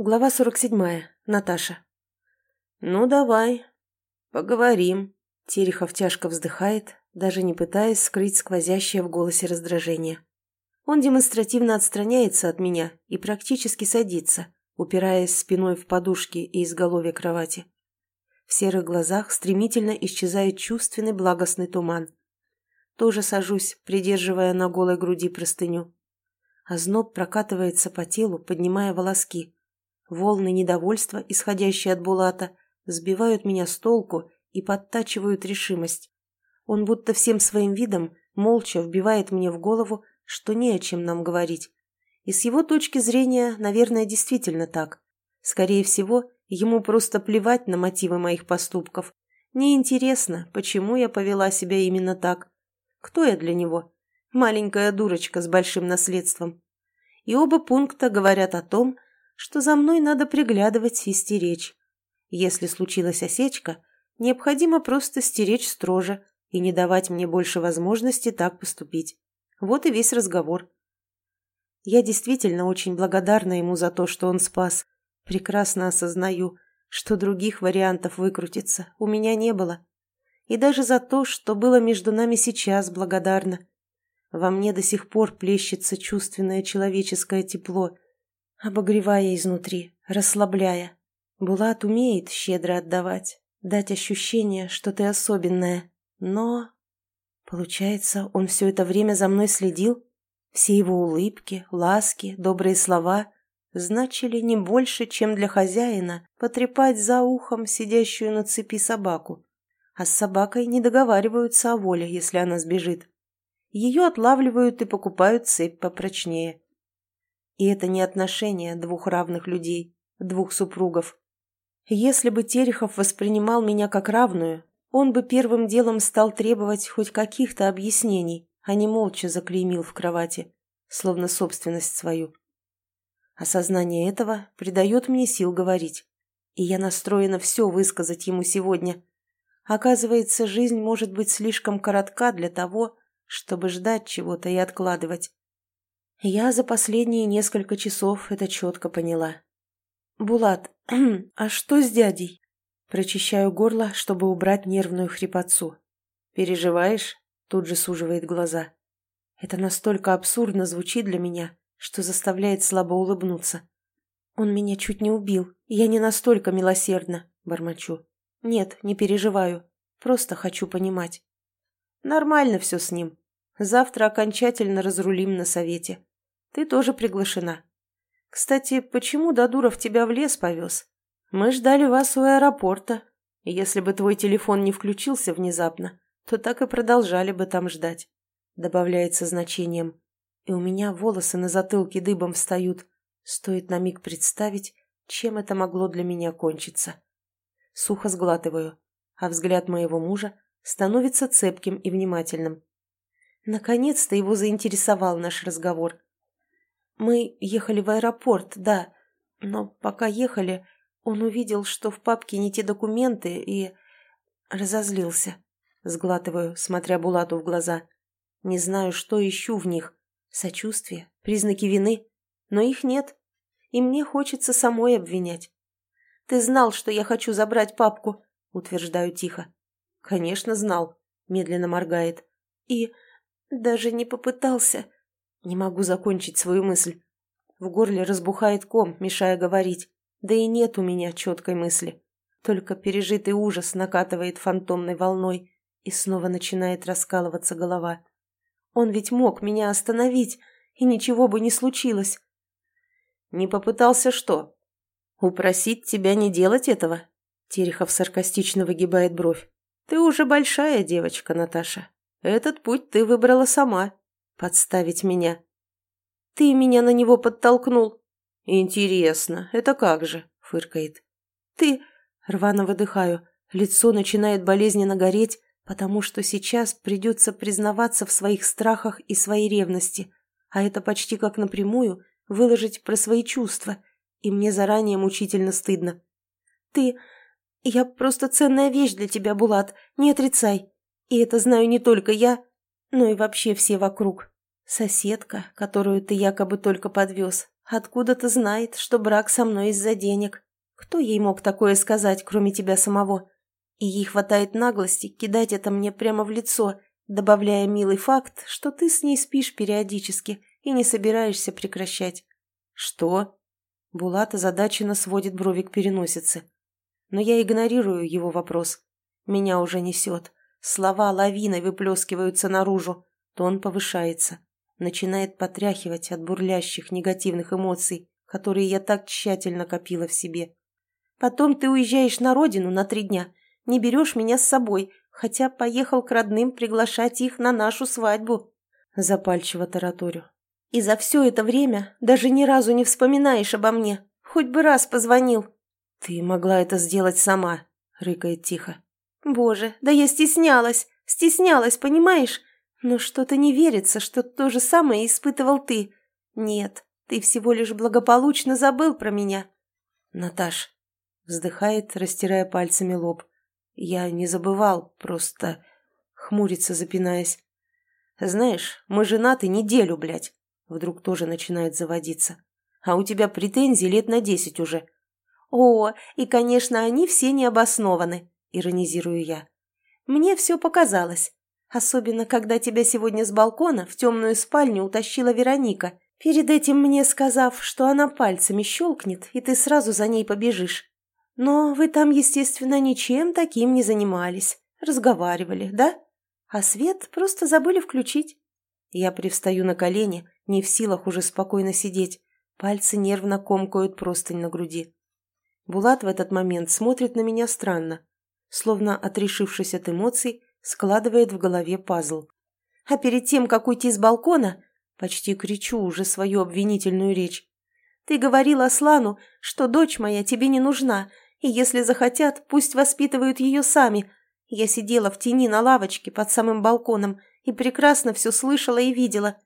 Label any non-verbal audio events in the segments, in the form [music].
Глава 47. Наташа. «Ну, давай, поговорим», — Терехов тяжко вздыхает, даже не пытаясь скрыть сквозящее в голосе раздражение. Он демонстративно отстраняется от меня и практически садится, упираясь спиной в подушки и изголовье кровати. В серых глазах стремительно исчезает чувственный благостный туман. Тоже сажусь, придерживая на голой груди простыню. Озноб прокатывается по телу, поднимая волоски. Волны недовольства, исходящие от Булата, сбивают меня с толку и подтачивают решимость. Он будто всем своим видом молча вбивает мне в голову, что не о чем нам говорить. И с его точки зрения, наверное, действительно так. Скорее всего, ему просто плевать на мотивы моих поступков. Неинтересно, почему я повела себя именно так. Кто я для него? Маленькая дурочка с большим наследством. И оба пункта говорят о том, что за мной надо приглядывать и стеречь. Если случилась осечка, необходимо просто стеречь строже и не давать мне больше возможности так поступить. Вот и весь разговор. Я действительно очень благодарна ему за то, что он спас. Прекрасно осознаю, что других вариантов выкрутиться у меня не было. И даже за то, что было между нами сейчас, благодарна. Во мне до сих пор плещется чувственное человеческое тепло – обогревая изнутри, расслабляя. Булат умеет щедро отдавать, дать ощущение, что ты особенная. Но... Получается, он все это время за мной следил? Все его улыбки, ласки, добрые слова значили не больше, чем для хозяина потрепать за ухом сидящую на цепи собаку. А с собакой не договариваются о воле, если она сбежит. Ее отлавливают и покупают цепь попрочнее. И это не отношения двух равных людей, двух супругов. Если бы Терехов воспринимал меня как равную, он бы первым делом стал требовать хоть каких-то объяснений, а не молча заклеймил в кровати, словно собственность свою. Осознание этого придает мне сил говорить, и я настроена все высказать ему сегодня. Оказывается, жизнь может быть слишком коротка для того, чтобы ждать чего-то и откладывать. Я за последние несколько часов это четко поняла. «Булат, [clears throat] а что с дядей?» Прочищаю горло, чтобы убрать нервную хрипотцу. «Переживаешь?» Тут же суживает глаза. Это настолько абсурдно звучит для меня, что заставляет слабо улыбнуться. «Он меня чуть не убил, я не настолько милосердна», — бормочу. «Нет, не переживаю, просто хочу понимать». «Нормально все с ним. Завтра окончательно разрулим на совете. Ты тоже приглашена. Кстати, почему Дадуров тебя в лес повез? Мы ждали вас у аэропорта. Если бы твой телефон не включился внезапно, то так и продолжали бы там ждать. Добавляется значением. И у меня волосы на затылке дыбом встают. Стоит на миг представить, чем это могло для меня кончиться. Сухо сглатываю, а взгляд моего мужа становится цепким и внимательным. Наконец-то его заинтересовал наш разговор. Мы ехали в аэропорт, да, но пока ехали, он увидел, что в папке не те документы и... разозлился. Сглатываю, смотря Булату в глаза. Не знаю, что ищу в них. Сочувствие, признаки вины. Но их нет. И мне хочется самой обвинять. «Ты знал, что я хочу забрать папку», — утверждаю тихо. «Конечно, знал», — медленно моргает. «И даже не попытался...» Не могу закончить свою мысль. В горле разбухает ком, мешая говорить. Да и нет у меня четкой мысли. Только пережитый ужас накатывает фантомной волной, и снова начинает раскалываться голова. Он ведь мог меня остановить, и ничего бы не случилось. Не попытался что? Упросить тебя не делать этого? Терехов саркастично выгибает бровь. Ты уже большая девочка, Наташа. Этот путь ты выбрала сама. Подставить меня. Ты меня на него подтолкнул. Интересно, это как же? Фыркает. Ты... Рвано выдыхаю. Лицо начинает болезненно гореть, потому что сейчас придется признаваться в своих страхах и своей ревности, а это почти как напрямую выложить про свои чувства, и мне заранее мучительно стыдно. Ты... Я просто ценная вещь для тебя, Булат, не отрицай. И это знаю не только я, но и вообще все вокруг. Соседка, которую ты якобы только подвез, Откуда-то знает, что брак со мной из-за денег. Кто ей мог такое сказать, кроме тебя самого? И ей хватает наглости кидать это мне прямо в лицо, добавляя милый факт, что ты с ней спишь периодически и не собираешься прекращать. «Что?» Булат озадаченно сводит брови к переносице. Но я игнорирую его вопрос. Меня уже несет. Слова лавиной выплескиваются наружу. Тон повышается. Начинает потряхивать от бурлящих негативных эмоций, которые я так тщательно копила в себе. Потом ты уезжаешь на родину на три дня, не берешь меня с собой, хотя поехал к родным приглашать их на нашу свадьбу. Запальчиво тараторю. И за все это время даже ни разу не вспоминаешь обо мне. Хоть бы раз позвонил. Ты могла это сделать сама, рыкает тихо. Боже, да я стеснялась, стеснялась, понимаешь? Но что-то не верится, что то же самое испытывал ты. Нет, ты всего лишь благополучно забыл про меня. Наташ, вздыхает, растирая пальцами лоб. Я не забывал, просто хмурится, запинаясь. Знаешь, мы женаты неделю, блядь. Вдруг тоже начинает заводиться. А у тебя претензий лет на десять уже. О, и, конечно, они все необоснованы, иронизирую я. Мне все показалось. Особенно, когда тебя сегодня с балкона в темную спальню утащила Вероника, перед этим мне сказав, что она пальцами щелкнет, и ты сразу за ней побежишь. Но вы там, естественно, ничем таким не занимались. Разговаривали, да? А свет просто забыли включить. Я привстаю на колени, не в силах уже спокойно сидеть. Пальцы нервно комкают простынь на груди. Булат в этот момент смотрит на меня странно, словно, отрешившись от эмоций, складывает в голове пазл. А перед тем, как уйти с балкона, почти кричу уже свою обвинительную речь. Ты говорил Аслану, что дочь моя тебе не нужна, и если захотят, пусть воспитывают ее сами. Я сидела в тени на лавочке под самым балконом и прекрасно все слышала и видела.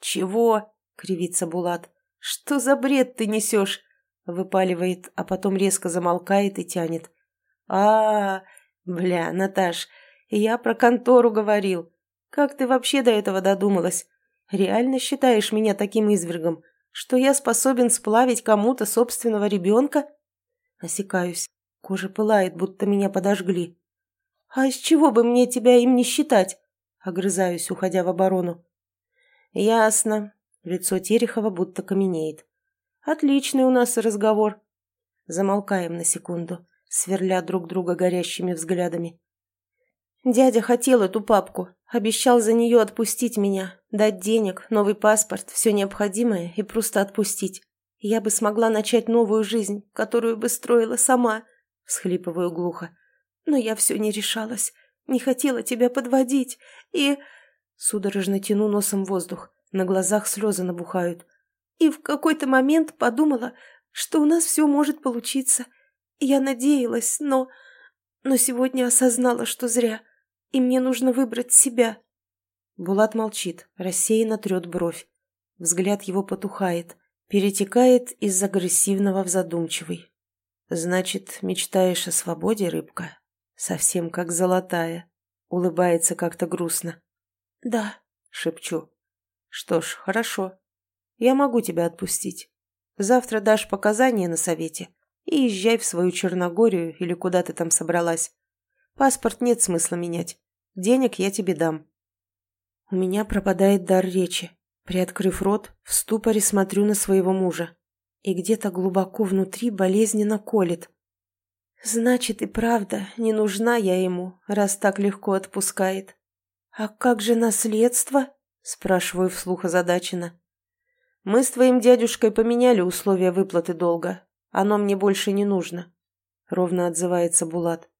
«Чего?» — кривится Булат. «Что за бред ты несешь?» — выпаливает, а потом резко замолкает и тянет. А, Бля, Наташ, я про контору говорил. Как ты вообще до этого додумалась? Реально считаешь меня таким извергом, что я способен сплавить кому-то собственного ребенка?» Осекаюсь. Кожа пылает, будто меня подожгли. «А из чего бы мне тебя им не считать?» Огрызаюсь, уходя в оборону. «Ясно». Лицо Терехова будто каменеет. «Отличный у нас разговор». Замолкаем на секунду, сверля друг друга горящими взглядами. Дядя хотел эту папку, обещал за нее отпустить меня, дать денег, новый паспорт, все необходимое и просто отпустить. Я бы смогла начать новую жизнь, которую бы строила сама, всхлипываю глухо. Но я все не решалась, не хотела тебя подводить, и... Судорожно тяну носом воздух, на глазах слезы набухают. И в какой-то момент подумала, что у нас все может получиться. Я надеялась, но... Но сегодня осознала, что зря, и мне нужно выбрать себя. Булат молчит, рассеянно трет бровь. Взгляд его потухает, перетекает из агрессивного в задумчивый. «Значит, мечтаешь о свободе, рыбка? Совсем как золотая». Улыбается как-то грустно. «Да», — шепчу. «Что ж, хорошо. Я могу тебя отпустить. Завтра дашь показания на совете и езжай в свою Черногорию или куда ты там собралась. Паспорт нет смысла менять. Денег я тебе дам». У меня пропадает дар речи. Приоткрыв рот, в ступоре смотрю на своего мужа. И где-то глубоко внутри болезненно колет. Значит, и правда, не нужна я ему, раз так легко отпускает. «А как же наследство?» – спрашиваю вслух озадаченно. «Мы с твоим дядюшкой поменяли условия выплаты долга. Оно мне больше не нужно», – ровно отзывается Булат.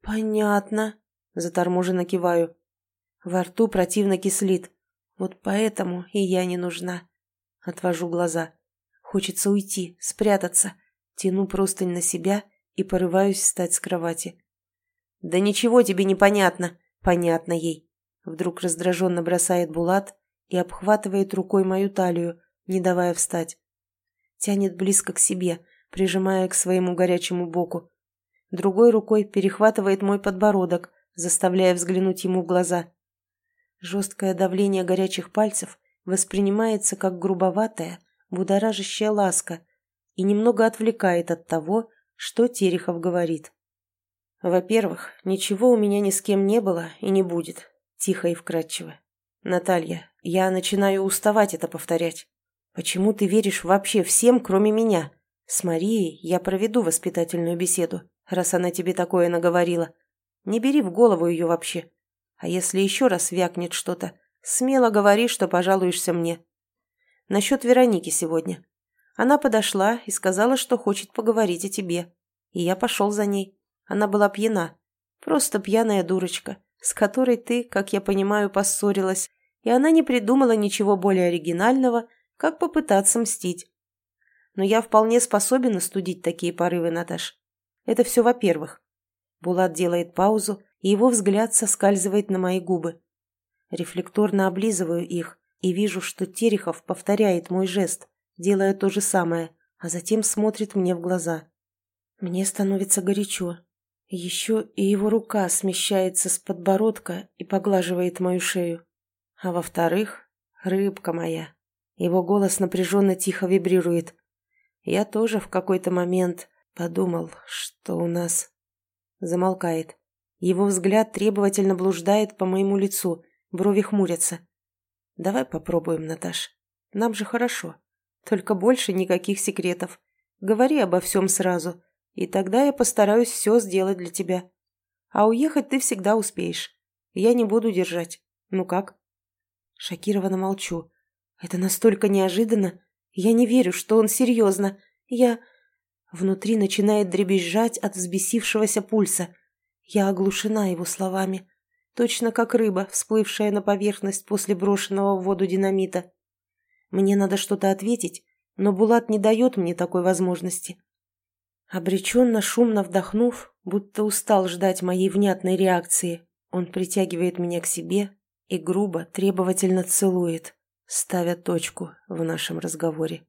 «Понятно», – заторможенно киваю. Во рту противно кислит. Вот поэтому и я не нужна. Отвожу глаза. Хочется уйти, спрятаться. Тяну простынь на себя и порываюсь встать с кровати. «Да ничего тебе не понятно!» «Понятно ей!» Вдруг раздраженно бросает Булат и обхватывает рукой мою талию, не давая встать. Тянет близко к себе, прижимая к своему горячему боку. Другой рукой перехватывает мой подбородок, заставляя взглянуть ему в глаза. Жесткое давление горячих пальцев воспринимается как грубоватая, будоражащая ласка и немного отвлекает от того, что Терехов говорит. «Во-первых, ничего у меня ни с кем не было и не будет», – тихо и вкратчиво. «Наталья, я начинаю уставать это повторять. Почему ты веришь вообще всем, кроме меня? С Марией я проведу воспитательную беседу, раз она тебе такое наговорила. Не бери в голову ее вообще. А если еще раз вякнет что-то, смело говори, что пожалуешься мне. Насчет Вероники сегодня. Она подошла и сказала, что хочет поговорить о тебе. И я пошел за ней. Она была пьяна. Просто пьяная дурочка, с которой ты, как я понимаю, поссорилась, и она не придумала ничего более оригинального, как попытаться мстить. Но я вполне способен остудить такие порывы, Наташ. Это все во-первых. Булат делает паузу, и его взгляд соскальзывает на мои губы. Рефлекторно облизываю их и вижу, что Терехов повторяет мой жест, делая то же самое, а затем смотрит мне в глаза. Мне становится горячо. Еще и его рука смещается с подбородка и поглаживает мою шею. А во-вторых, рыбка моя. Его голос напряженно тихо вибрирует. Я тоже в какой-то момент подумал, что у нас... Замолкает. Его взгляд требовательно блуждает по моему лицу, брови хмурятся. Давай попробуем, Наташ. Нам же хорошо. Только больше никаких секретов. Говори обо всем сразу, и тогда я постараюсь все сделать для тебя. А уехать ты всегда успеешь. Я не буду держать. Ну как? Шокированно молчу. Это настолько неожиданно. Я не верю, что он серьезно. Я... Внутри начинает дребезжать от взбесившегося пульса. Я оглушена его словами. Точно как рыба, всплывшая на поверхность после брошенного в воду динамита. Мне надо что-то ответить, но Булат не дает мне такой возможности. Обреченно, шумно вдохнув, будто устал ждать моей внятной реакции, он притягивает меня к себе и грубо, требовательно целует, ставя точку в нашем разговоре.